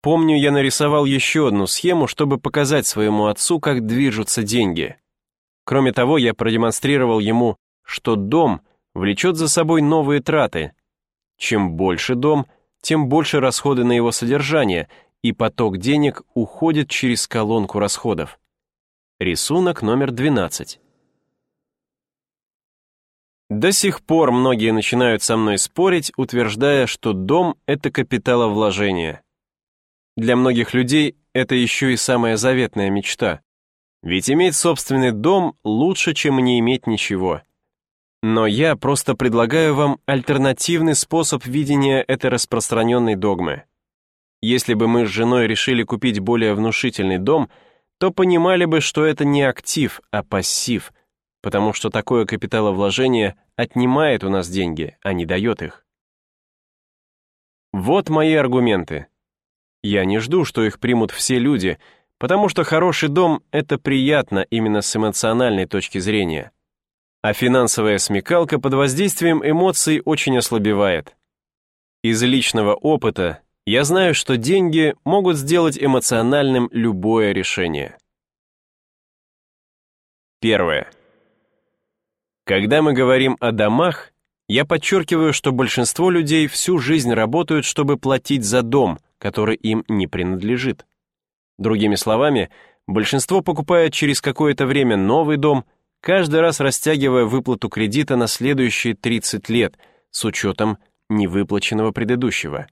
Помню, я нарисовал еще одну схему, чтобы показать своему отцу, как движутся деньги. Кроме того, я продемонстрировал ему, что дом влечет за собой новые траты. Чем больше дом, тем больше расходы на его содержание, и поток денег уходит через колонку расходов. Рисунок номер 12. До сих пор многие начинают со мной спорить, утверждая, что дом — это капиталовложение. Для многих людей это еще и самая заветная мечта. Ведь иметь собственный дом лучше, чем не иметь ничего. Но я просто предлагаю вам альтернативный способ видения этой распространенной догмы. Если бы мы с женой решили купить более внушительный дом, то понимали бы, что это не актив, а пассив, потому что такое капиталовложение отнимает у нас деньги, а не дает их. Вот мои аргументы. Я не жду, что их примут все люди, потому что хороший дом — это приятно именно с эмоциональной точки зрения. А финансовая смекалка под воздействием эмоций очень ослабевает. Из личного опыта я знаю, что деньги могут сделать эмоциональным любое решение. Первое. Когда мы говорим о домах, я подчеркиваю, что большинство людей всю жизнь работают, чтобы платить за дом, который им не принадлежит. Другими словами, большинство покупает через какое-то время новый дом, каждый раз растягивая выплату кредита на следующие 30 лет с учетом невыплаченного предыдущего.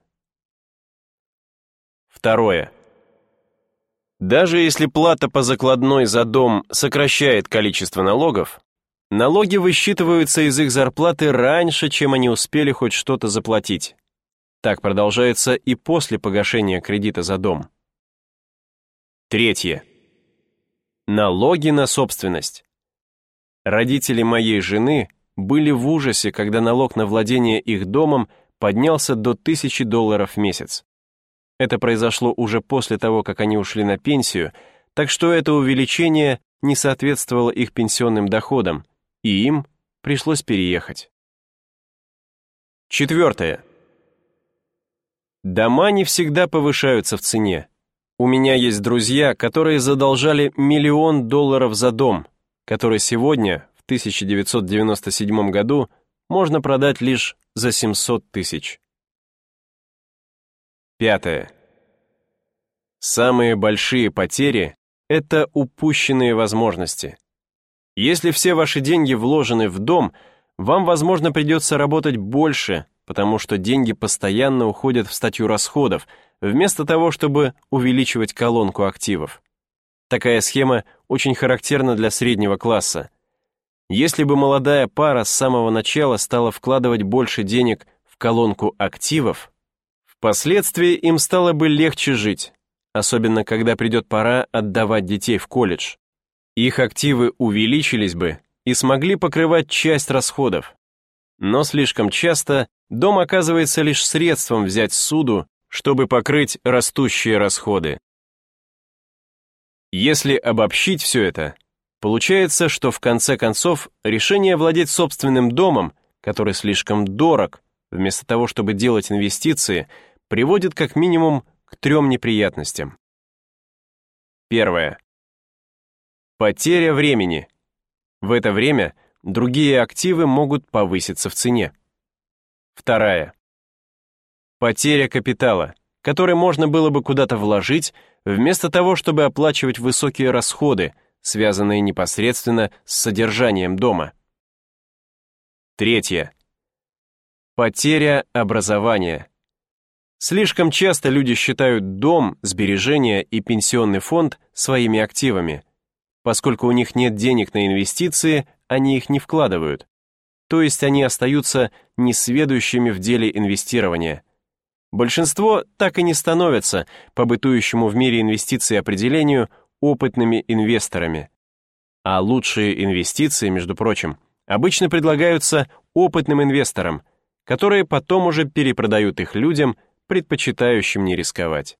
Второе. Даже если плата по закладной за дом сокращает количество налогов, Налоги высчитываются из их зарплаты раньше, чем они успели хоть что-то заплатить. Так продолжается и после погашения кредита за дом. Третье. Налоги на собственность. Родители моей жены были в ужасе, когда налог на владение их домом поднялся до 1000 долларов в месяц. Это произошло уже после того, как они ушли на пенсию, так что это увеличение не соответствовало их пенсионным доходам, и им пришлось переехать. Четвертое. Дома не всегда повышаются в цене. У меня есть друзья, которые задолжали миллион долларов за дом, который сегодня, в 1997 году, можно продать лишь за 700 тысяч. Пятое. Самые большие потери — это упущенные возможности. Если все ваши деньги вложены в дом, вам, возможно, придется работать больше, потому что деньги постоянно уходят в статью расходов, вместо того, чтобы увеличивать колонку активов. Такая схема очень характерна для среднего класса. Если бы молодая пара с самого начала стала вкладывать больше денег в колонку активов, впоследствии им стало бы легче жить, особенно когда придет пора отдавать детей в колледж. Их активы увеличились бы и смогли покрывать часть расходов. Но слишком часто дом оказывается лишь средством взять суду, чтобы покрыть растущие расходы. Если обобщить все это, получается, что в конце концов решение владеть собственным домом, который слишком дорог, вместо того, чтобы делать инвестиции, приводит как минимум к трем неприятностям. Первое. Потеря времени. В это время другие активы могут повыситься в цене. Вторая. Потеря капитала, который можно было бы куда-то вложить, вместо того, чтобы оплачивать высокие расходы, связанные непосредственно с содержанием дома. Третье. Потеря образования. Слишком часто люди считают дом, сбережения и пенсионный фонд своими активами, Поскольку у них нет денег на инвестиции, они их не вкладывают. То есть они остаются несведущими в деле инвестирования. Большинство так и не становятся, по бытующему в мире инвестиций определению, опытными инвесторами. А лучшие инвестиции, между прочим, обычно предлагаются опытным инвесторам, которые потом уже перепродают их людям, предпочитающим не рисковать.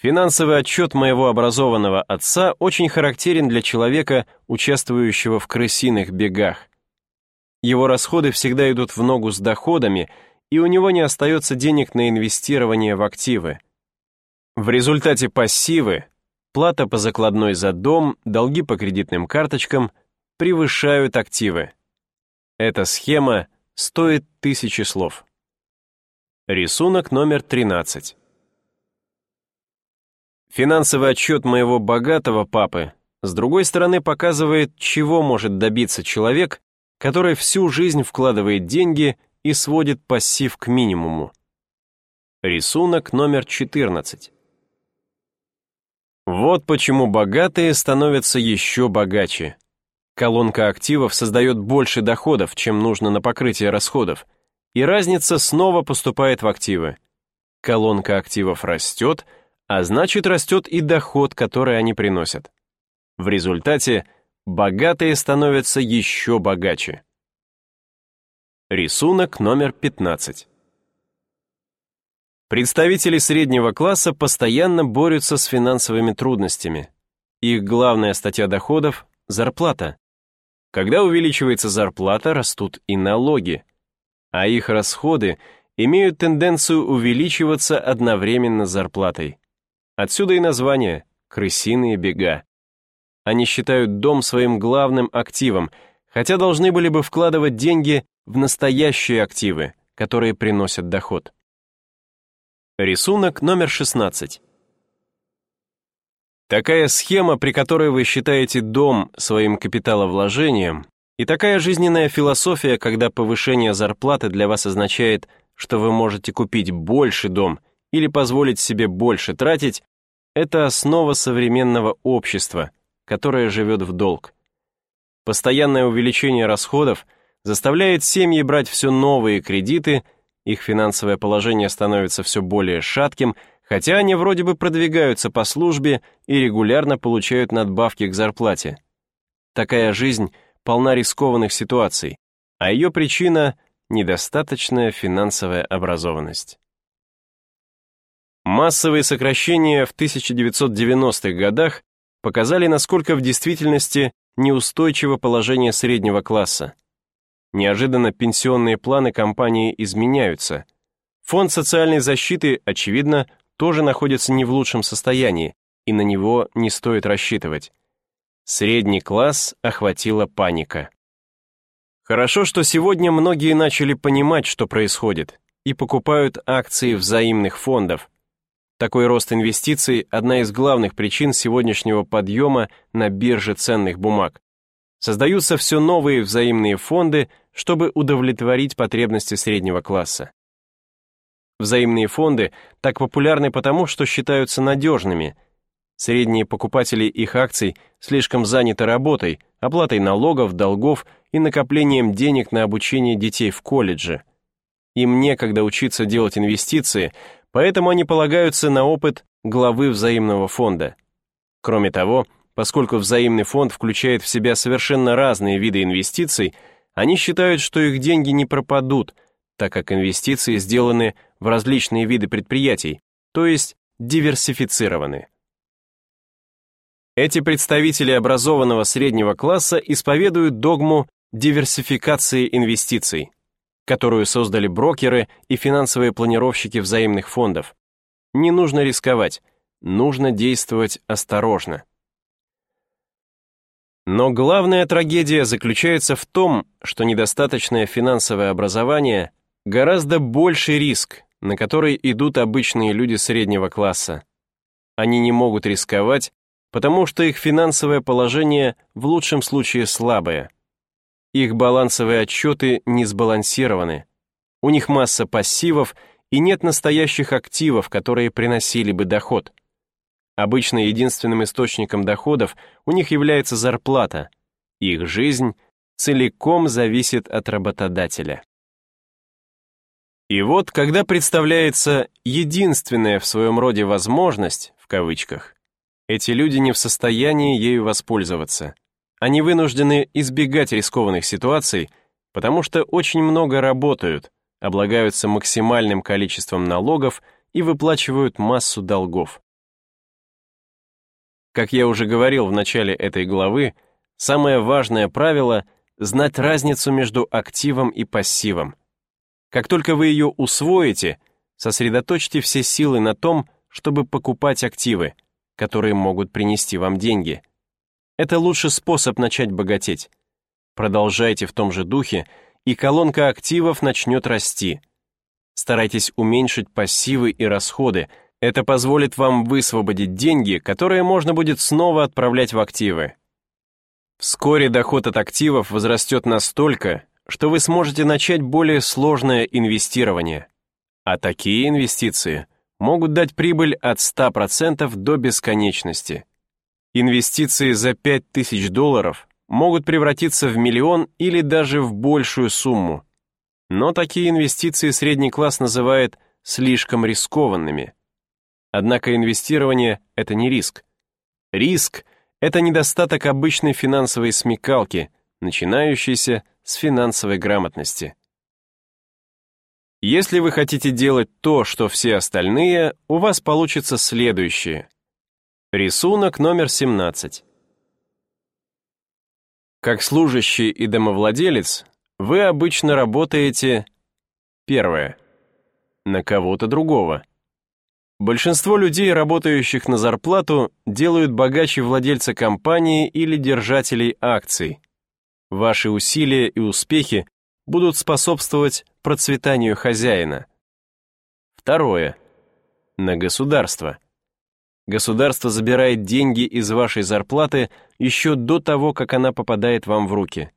Финансовый отчет моего образованного отца очень характерен для человека, участвующего в крысиных бегах. Его расходы всегда идут в ногу с доходами, и у него не остается денег на инвестирование в активы. В результате пассивы, плата по закладной за дом, долги по кредитным карточкам превышают активы. Эта схема стоит тысячи слов. Рисунок номер 13. Финансовый отчет моего богатого папы, с другой стороны, показывает, чего может добиться человек, который всю жизнь вкладывает деньги и сводит пассив к минимуму. Рисунок номер 14. Вот почему богатые становятся еще богаче. Колонка активов создает больше доходов, чем нужно на покрытие расходов, и разница снова поступает в активы. Колонка активов растет, а значит растет и доход, который они приносят. В результате богатые становятся еще богаче. Рисунок номер 15. Представители среднего класса постоянно борются с финансовыми трудностями. Их главная статья доходов – зарплата. Когда увеличивается зарплата, растут и налоги, а их расходы имеют тенденцию увеличиваться одновременно с зарплатой. Отсюда и название «крысиные бега». Они считают дом своим главным активом, хотя должны были бы вкладывать деньги в настоящие активы, которые приносят доход. Рисунок номер 16. Такая схема, при которой вы считаете дом своим капиталовложением, и такая жизненная философия, когда повышение зарплаты для вас означает, что вы можете купить больше дом или позволить себе больше тратить, это основа современного общества, которое живет в долг. Постоянное увеличение расходов заставляет семьи брать все новые кредиты, их финансовое положение становится все более шатким, хотя они вроде бы продвигаются по службе и регулярно получают надбавки к зарплате. Такая жизнь полна рискованных ситуаций, а ее причина — недостаточная финансовая образованность. Массовые сокращения в 1990-х годах показали, насколько в действительности неустойчиво положение среднего класса. Неожиданно пенсионные планы компании изменяются. Фонд социальной защиты, очевидно, тоже находится не в лучшем состоянии, и на него не стоит рассчитывать. Средний класс охватила паника. Хорошо, что сегодня многие начали понимать, что происходит, и покупают акции взаимных фондов, такой рост инвестиций – одна из главных причин сегодняшнего подъема на бирже ценных бумаг. Создаются все новые взаимные фонды, чтобы удовлетворить потребности среднего класса. Взаимные фонды так популярны потому, что считаются надежными. Средние покупатели их акций слишком заняты работой, оплатой налогов, долгов и накоплением денег на обучение детей в колледже. Им некогда учиться делать инвестиции – поэтому они полагаются на опыт главы взаимного фонда. Кроме того, поскольку взаимный фонд включает в себя совершенно разные виды инвестиций, они считают, что их деньги не пропадут, так как инвестиции сделаны в различные виды предприятий, то есть диверсифицированы. Эти представители образованного среднего класса исповедуют догму диверсификации инвестиций которую создали брокеры и финансовые планировщики взаимных фондов. Не нужно рисковать, нужно действовать осторожно. Но главная трагедия заключается в том, что недостаточное финансовое образование гораздо больший риск, на который идут обычные люди среднего класса. Они не могут рисковать, потому что их финансовое положение в лучшем случае слабое. Их балансовые отчеты не сбалансированы. У них масса пассивов и нет настоящих активов, которые приносили бы доход. Обычно единственным источником доходов у них является зарплата. Их жизнь целиком зависит от работодателя. И вот, когда представляется единственная в своем роде возможность, в кавычках, эти люди не в состоянии ею воспользоваться – они вынуждены избегать рискованных ситуаций, потому что очень много работают, облагаются максимальным количеством налогов и выплачивают массу долгов. Как я уже говорил в начале этой главы, самое важное правило — знать разницу между активом и пассивом. Как только вы ее усвоите, сосредоточьте все силы на том, чтобы покупать активы, которые могут принести вам деньги. Это лучший способ начать богатеть. Продолжайте в том же духе, и колонка активов начнет расти. Старайтесь уменьшить пассивы и расходы. Это позволит вам высвободить деньги, которые можно будет снова отправлять в активы. Вскоре доход от активов возрастет настолько, что вы сможете начать более сложное инвестирование. А такие инвестиции могут дать прибыль от 100% до бесконечности. Инвестиции за 5000 долларов могут превратиться в миллион или даже в большую сумму. Но такие инвестиции средний класс называет слишком рискованными. Однако инвестирование — это не риск. Риск — это недостаток обычной финансовой смекалки, начинающейся с финансовой грамотности. Если вы хотите делать то, что все остальные, у вас получится следующее. Рисунок номер 17. Как служащий и домовладелец, вы обычно работаете... Первое. На кого-то другого. Большинство людей, работающих на зарплату, делают богаче владельца компании или держателей акций. Ваши усилия и успехи будут способствовать процветанию хозяина. Второе. На государство. Государство забирает деньги из вашей зарплаты еще до того, как она попадает вам в руки.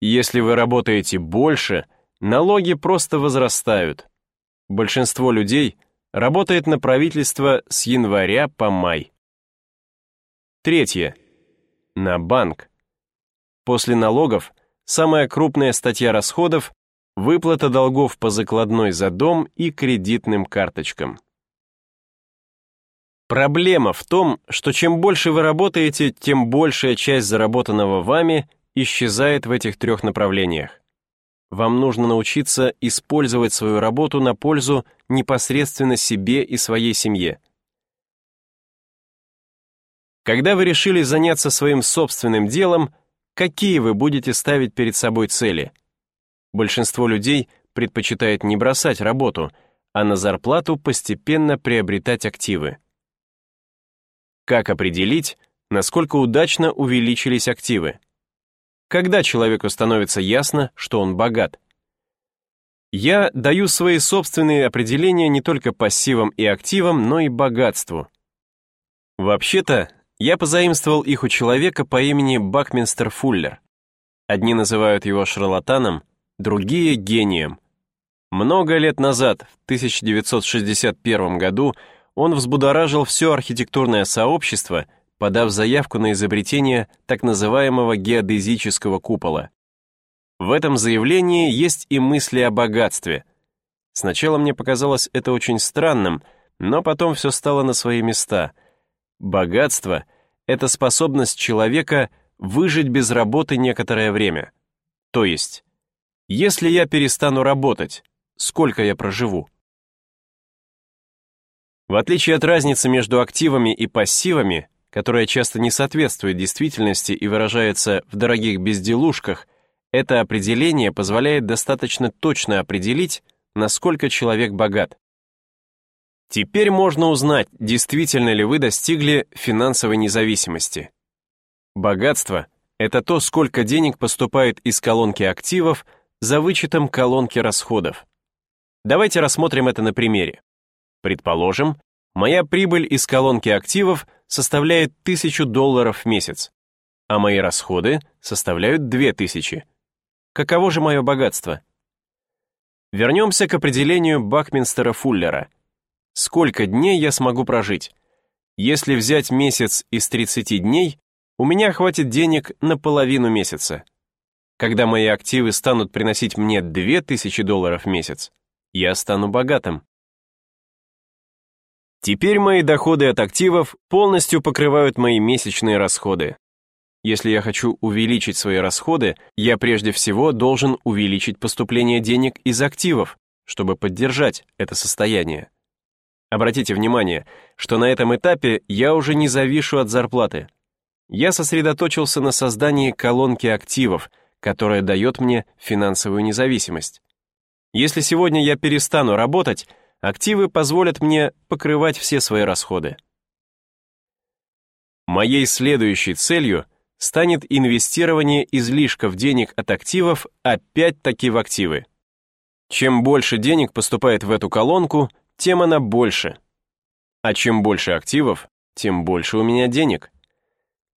Если вы работаете больше, налоги просто возрастают. Большинство людей работает на правительство с января по май. Третье. На банк. После налогов самая крупная статья расходов – выплата долгов по закладной за дом и кредитным карточкам. Проблема в том, что чем больше вы работаете, тем большая часть заработанного вами исчезает в этих трех направлениях. Вам нужно научиться использовать свою работу на пользу непосредственно себе и своей семье. Когда вы решили заняться своим собственным делом, какие вы будете ставить перед собой цели. Большинство людей предпочитает не бросать работу, а на зарплату постепенно приобретать активы. Как определить, насколько удачно увеличились активы? Когда человеку становится ясно, что он богат? Я даю свои собственные определения не только пассивам и активам, но и богатству. Вообще-то, я позаимствовал их у человека по имени Бакминстер Фуллер. Одни называют его шарлатаном, другие — гением. Много лет назад, в 1961 году, он взбудоражил все архитектурное сообщество, подав заявку на изобретение так называемого геодезического купола. В этом заявлении есть и мысли о богатстве. Сначала мне показалось это очень странным, но потом все стало на свои места — Богатство — это способность человека выжить без работы некоторое время. То есть, если я перестану работать, сколько я проживу? В отличие от разницы между активами и пассивами, которая часто не соответствует действительности и выражается в дорогих безделушках, это определение позволяет достаточно точно определить, насколько человек богат. Теперь можно узнать, действительно ли вы достигли финансовой независимости. Богатство — это то, сколько денег поступает из колонки активов за вычетом колонки расходов. Давайте рассмотрим это на примере. Предположим, моя прибыль из колонки активов составляет 1000 долларов в месяц, а мои расходы составляют 2000. Каково же мое богатство? Вернемся к определению Бакминстера-Фуллера — Сколько дней я смогу прожить? Если взять месяц из 30 дней, у меня хватит денег на половину месяца. Когда мои активы станут приносить мне 2000 долларов в месяц, я стану богатым. Теперь мои доходы от активов полностью покрывают мои месячные расходы. Если я хочу увеличить свои расходы, я прежде всего должен увеличить поступление денег из активов, чтобы поддержать это состояние. Обратите внимание, что на этом этапе я уже не завишу от зарплаты. Я сосредоточился на создании колонки активов, которая дает мне финансовую независимость. Если сегодня я перестану работать, активы позволят мне покрывать все свои расходы. Моей следующей целью станет инвестирование излишков денег от активов опять-таки в активы. Чем больше денег поступает в эту колонку, тем она больше. А чем больше активов, тем больше у меня денег.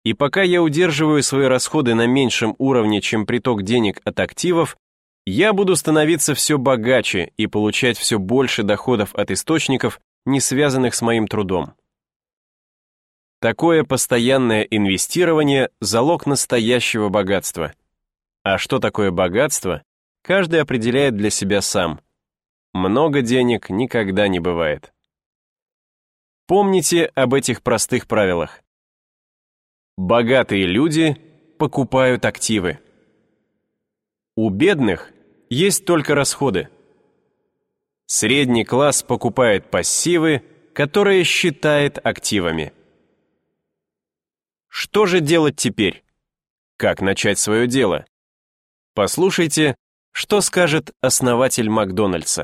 И пока я удерживаю свои расходы на меньшем уровне, чем приток денег от активов, я буду становиться все богаче и получать все больше доходов от источников, не связанных с моим трудом. Такое постоянное инвестирование – залог настоящего богатства. А что такое богатство, каждый определяет для себя сам. Много денег никогда не бывает. Помните об этих простых правилах. Богатые люди покупают активы. У бедных есть только расходы. Средний класс покупает пассивы, которые считает активами. Что же делать теперь? Как начать свое дело? Послушайте, что скажет основатель Макдональдса.